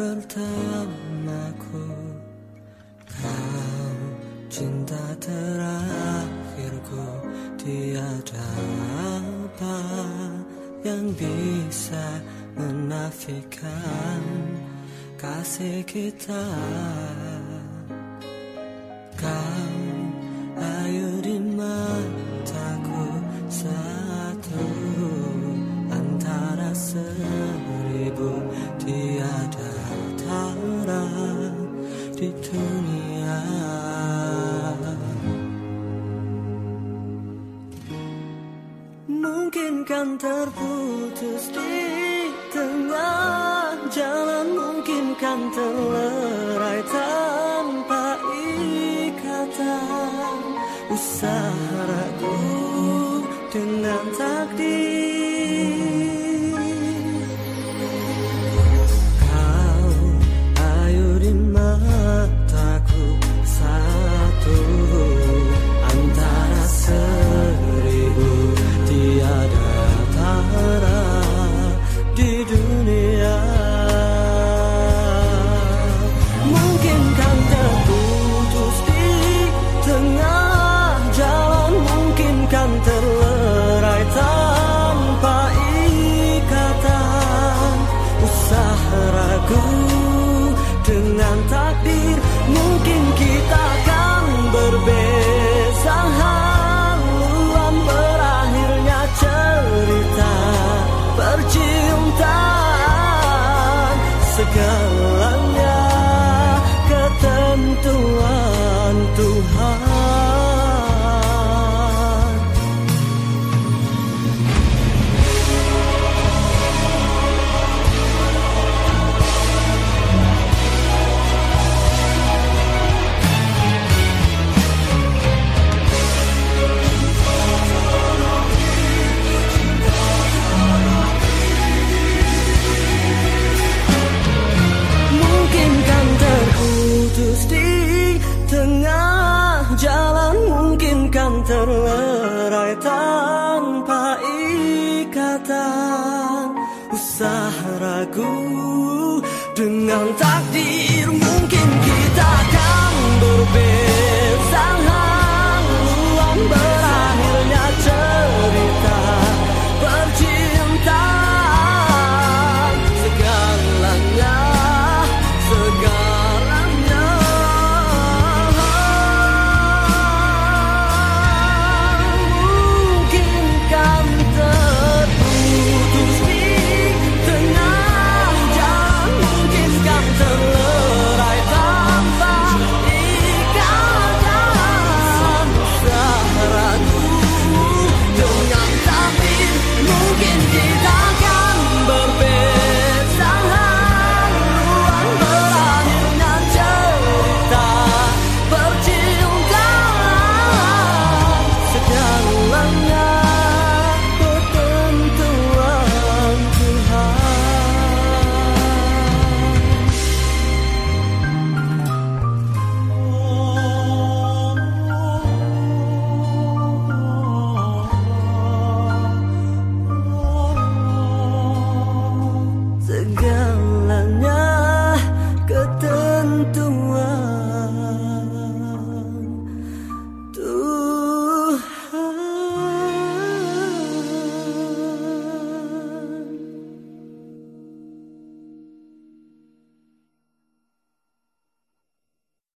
pertamaku. Kau cinta terakhirku. Tiada yang bisa menafikan kasih kita Mungkin kan terputus di tengah jalan? Mungkin kan terlerai tanpa ikatan? Usaha ragu dengan takdir apart. Terlerai tanpa ikatan. Usah ragu dengan takdir tanto